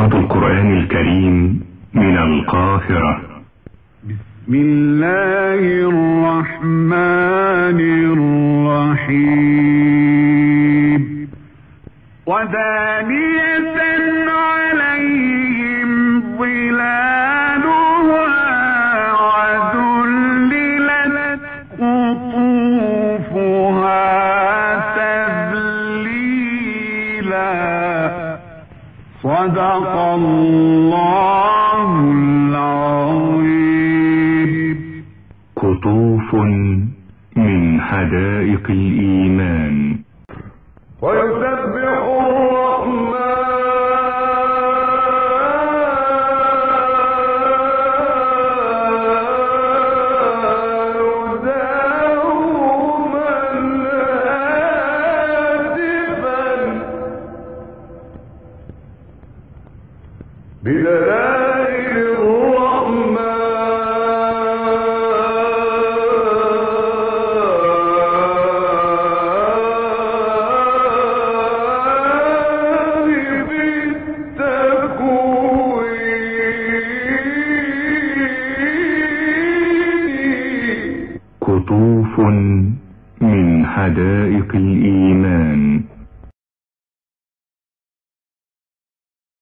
إذاعة القرآن الكريم من القاهرة. بسم الله الرحمن الرحيم. ودانية عليهم ظلالها وذللت قطوفها تذليلا. صدق الله العظيم. قطوف من حدائق الإيمان. ويسبح قطوف من حدائق الإيمان